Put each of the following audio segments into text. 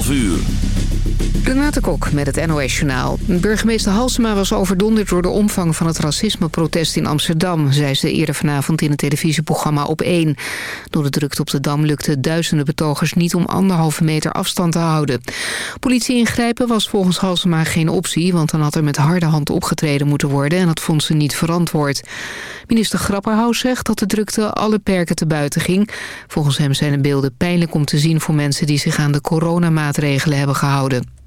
12 uur. Renate Kok met het NOS Journaal. Burgemeester Halsema was overdonderd door de omvang van het racismeprotest in Amsterdam... zei ze eerder vanavond in het televisieprogramma Op 1. Door de drukte op de Dam lukte duizenden betogers niet om anderhalve meter afstand te houden. Politie ingrijpen was volgens Halsema geen optie... want dan had er met harde hand opgetreden moeten worden... en dat vond ze niet verantwoord. Minister Grapperhaus zegt dat de drukte alle perken te buiten ging. Volgens hem zijn de beelden pijnlijk om te zien voor mensen... die zich aan de coronamaatregelen hebben gehouden.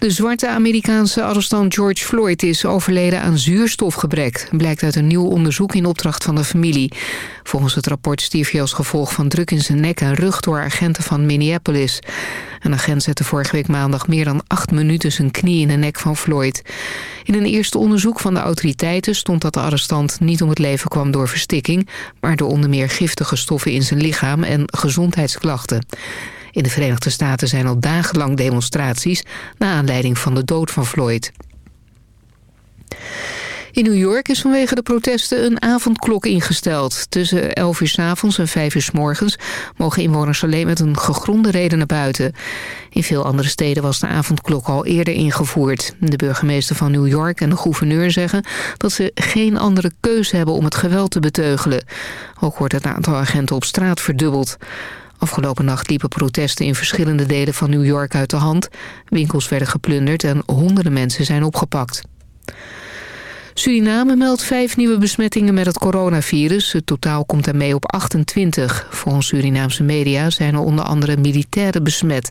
De zwarte Amerikaanse arrestant George Floyd is overleden aan zuurstofgebrek. Blijkt uit een nieuw onderzoek in opdracht van de familie. Volgens het rapport stierf hij als gevolg van druk in zijn nek en rug door agenten van Minneapolis. Een agent zette vorige week maandag meer dan acht minuten zijn knie in de nek van Floyd. In een eerste onderzoek van de autoriteiten stond dat de arrestant niet om het leven kwam door verstikking, maar door onder meer giftige stoffen in zijn lichaam en gezondheidsklachten. In de Verenigde Staten zijn al dagenlang demonstraties... na aanleiding van de dood van Floyd. In New York is vanwege de protesten een avondklok ingesteld. Tussen 11 uur s avonds en 5 uur s morgens mogen inwoners alleen met een gegronde reden naar buiten. In veel andere steden was de avondklok al eerder ingevoerd. De burgemeester van New York en de gouverneur zeggen dat ze geen andere keuze hebben om het geweld te beteugelen. Ook wordt het aantal agenten op straat verdubbeld. Afgelopen nacht liepen protesten in verschillende delen van New York uit de hand. Winkels werden geplunderd en honderden mensen zijn opgepakt. Suriname meldt vijf nieuwe besmettingen met het coronavirus. Het totaal komt daarmee op 28. Volgens Surinaamse media zijn er onder andere militairen besmet.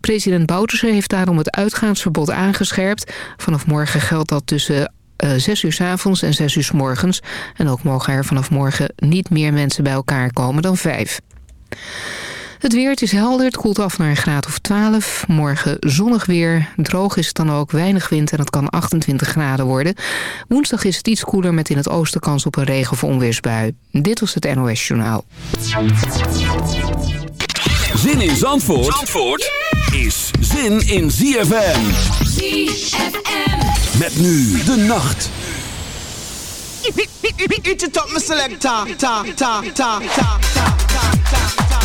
President Bouterse heeft daarom het uitgaansverbod aangescherpt. Vanaf morgen geldt dat tussen uh, eh, 6 uur s avonds en 6 uur s morgens. En ook mogen er vanaf morgen niet meer mensen bij elkaar komen dan vijf. Het weer, het is helder, het koelt af naar een graad of 12. Morgen zonnig weer, droog is het dan ook, weinig wind en het kan 28 graden worden. Woensdag is het iets koeler met in het oosten kans op een regen- of onweersbui. Dit was het NOS Journaal. Zin in Zandvoort, Zandvoort is zin in ZFM. ZFM. Met nu de nacht. Eat it up, my selector. Ta, ta, ta, ta, ta, ta, ta, ta.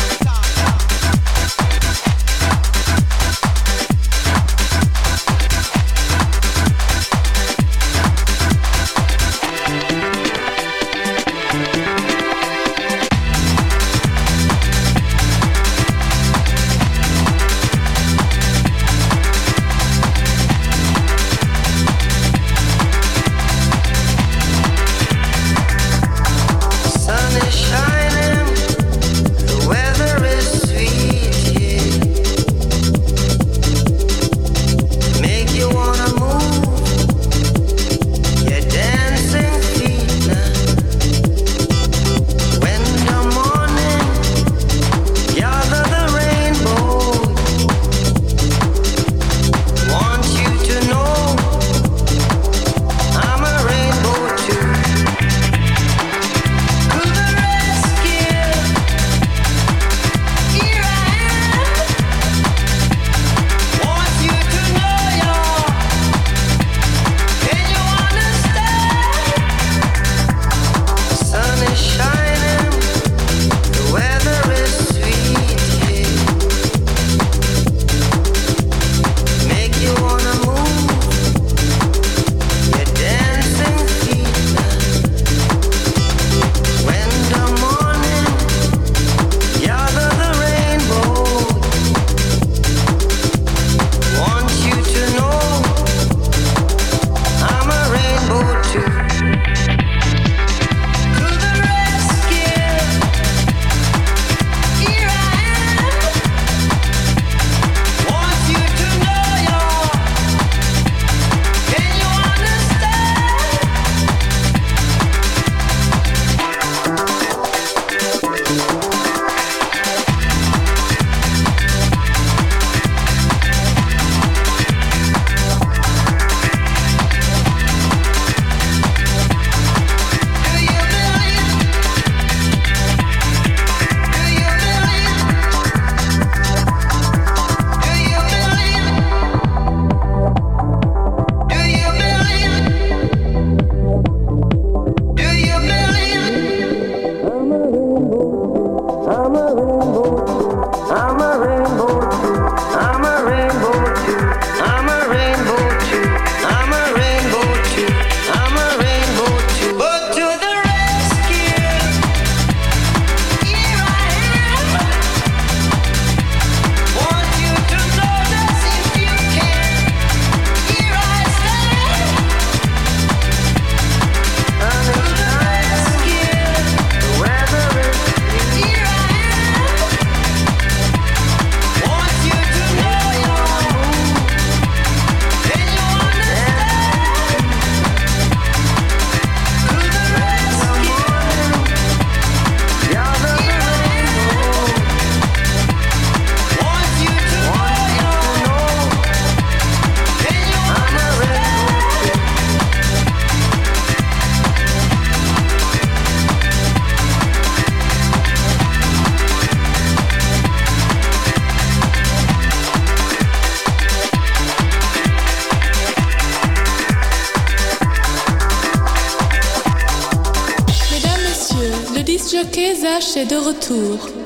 Retour.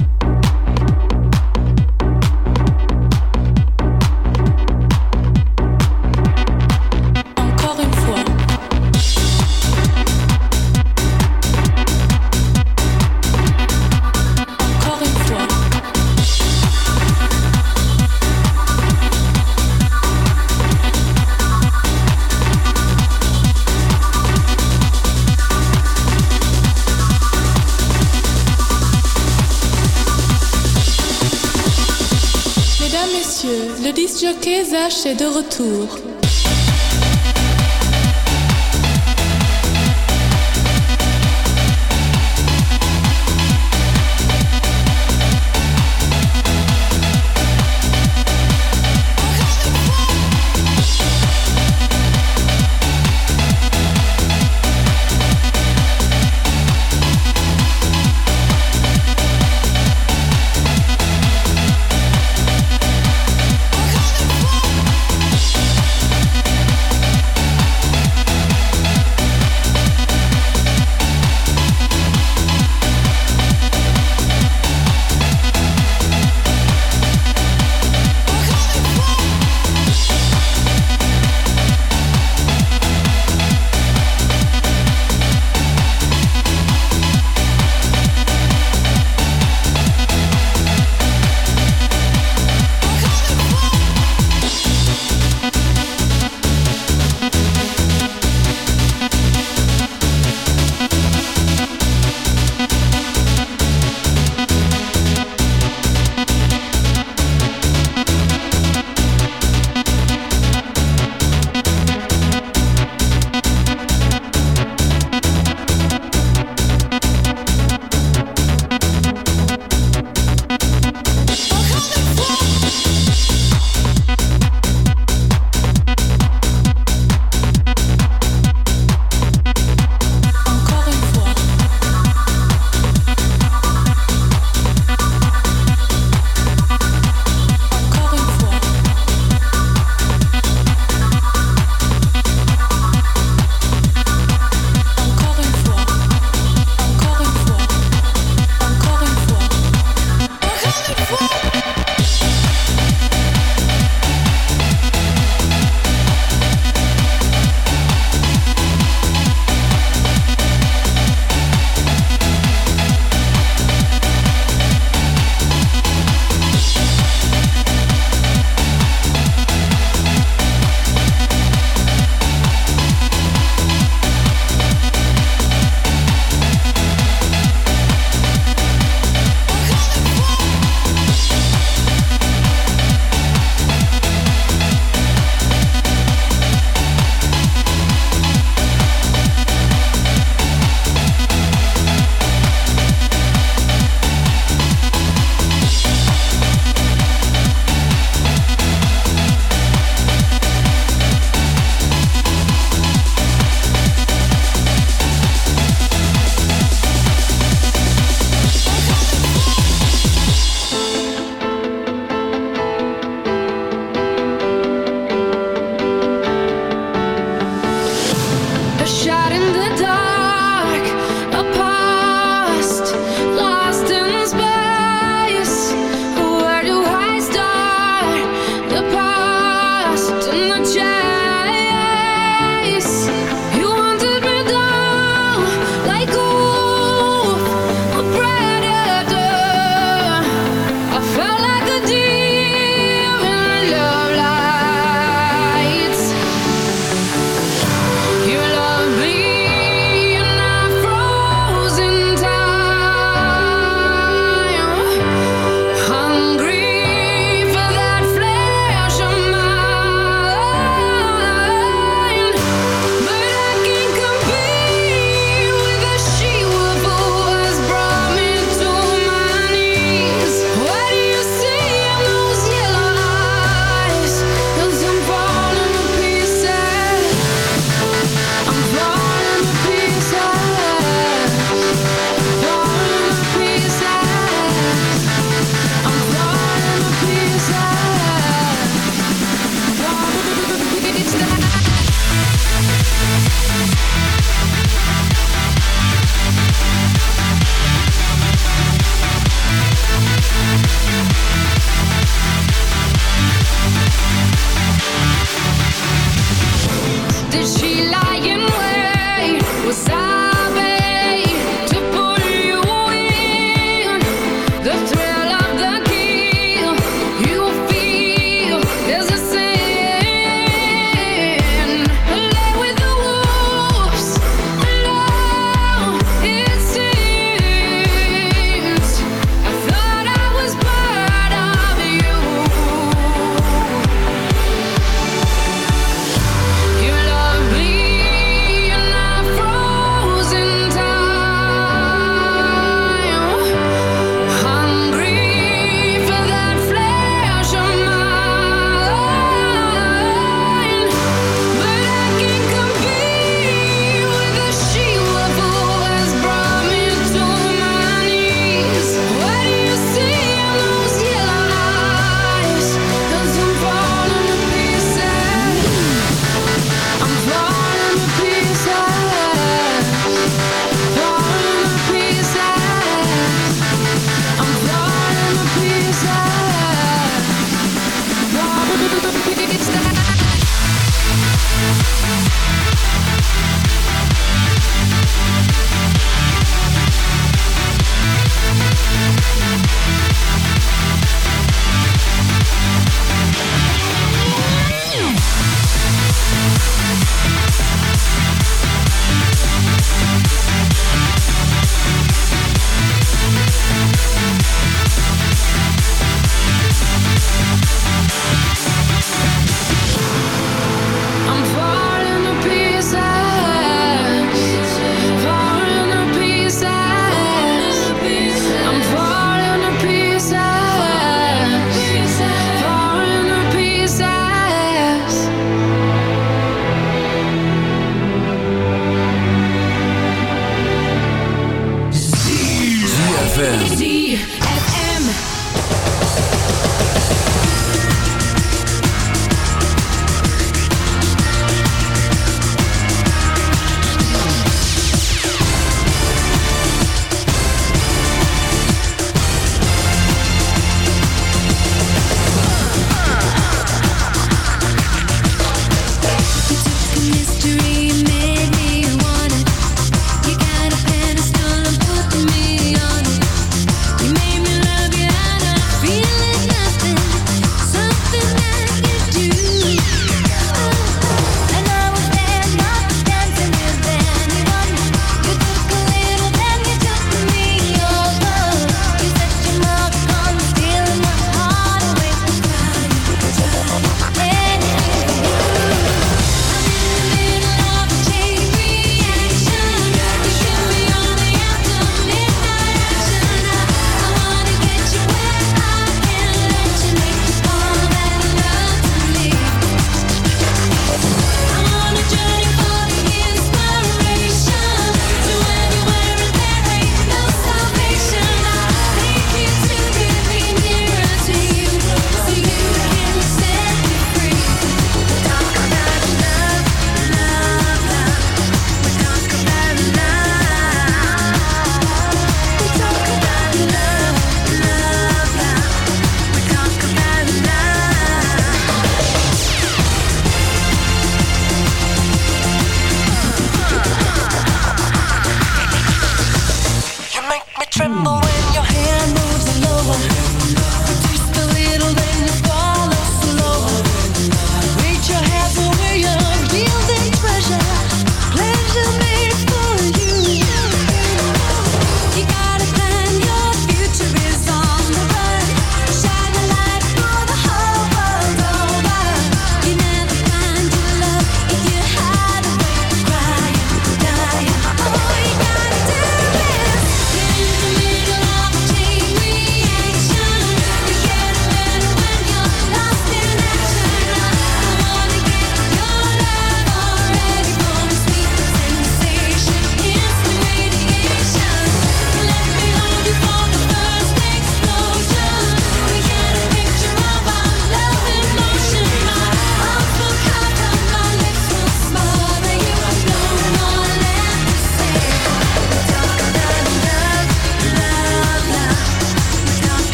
De retour.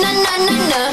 Na na na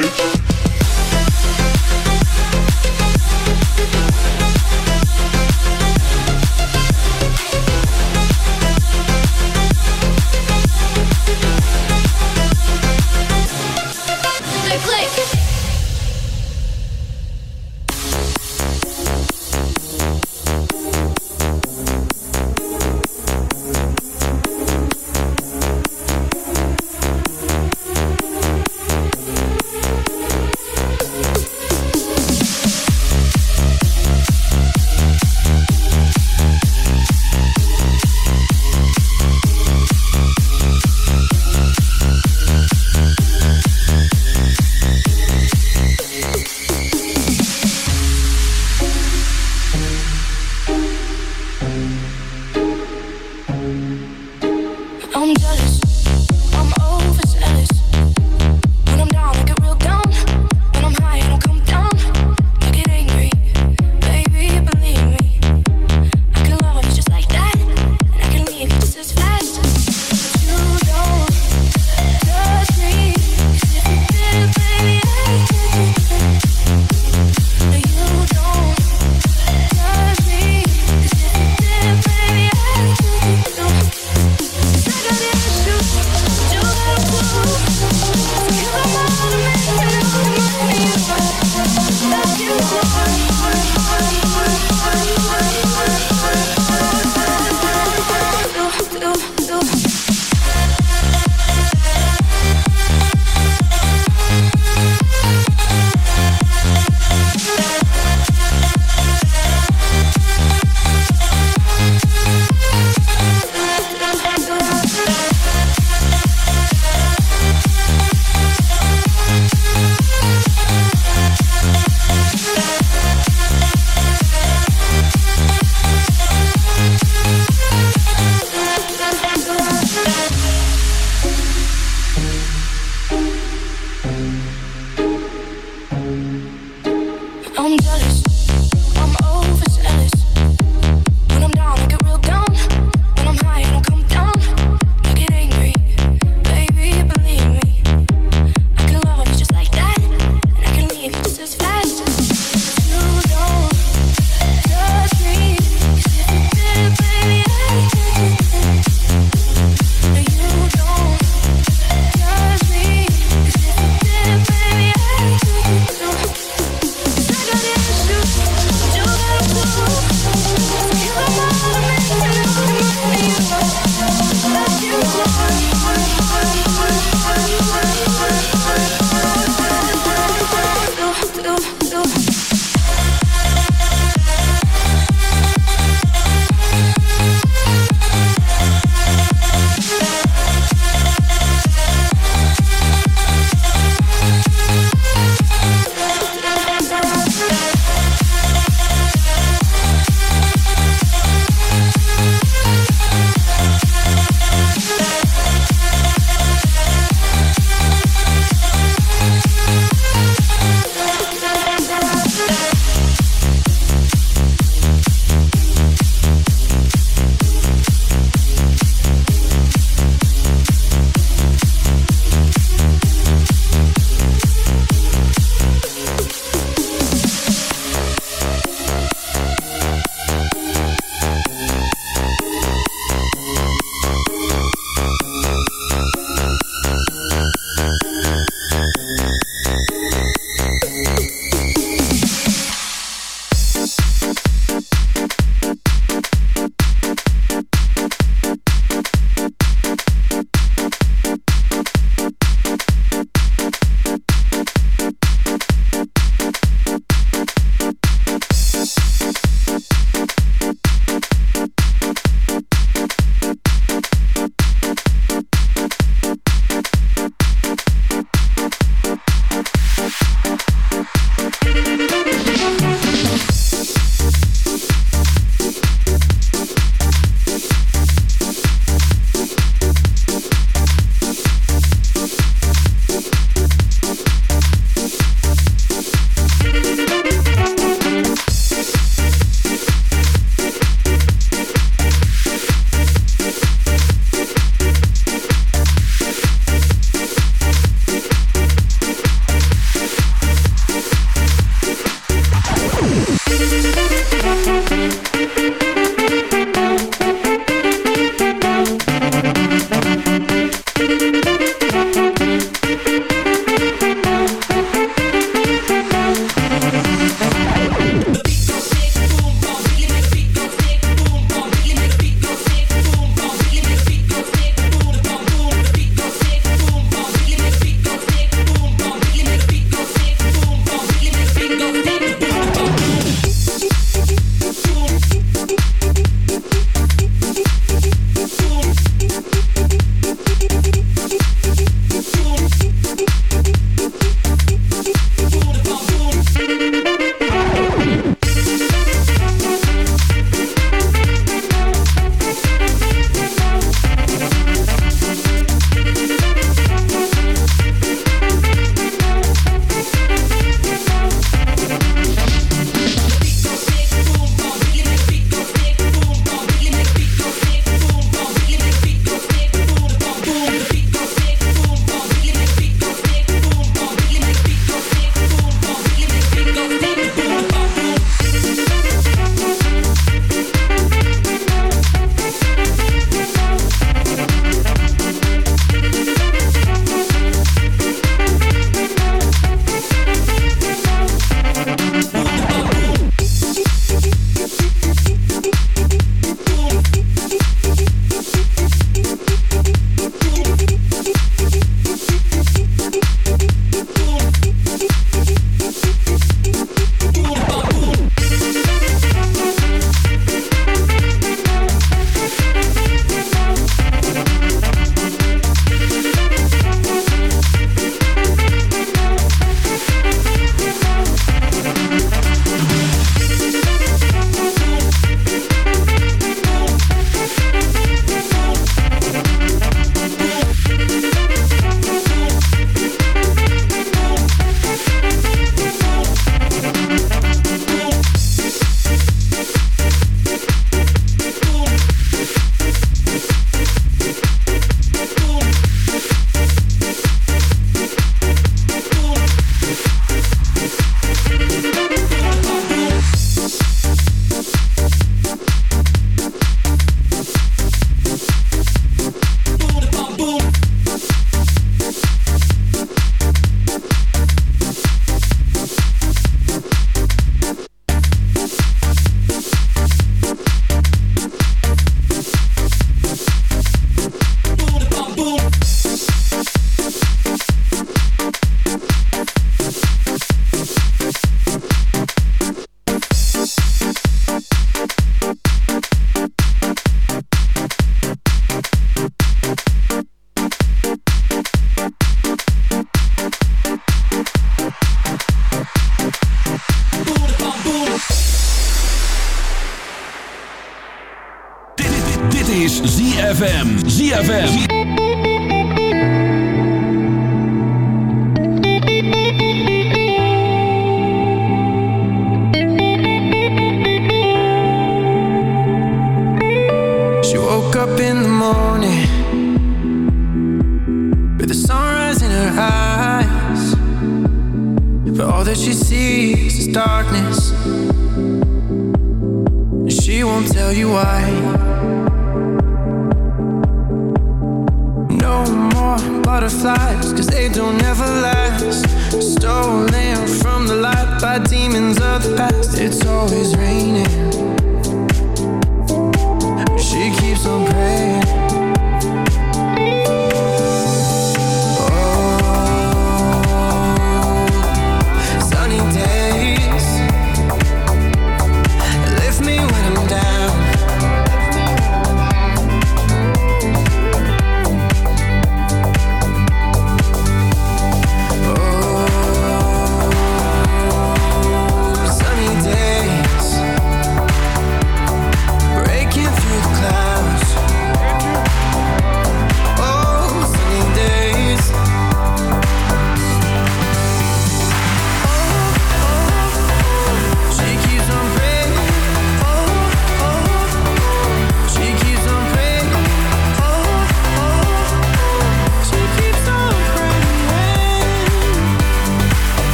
bitch.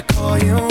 I call you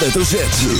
hoofdletter.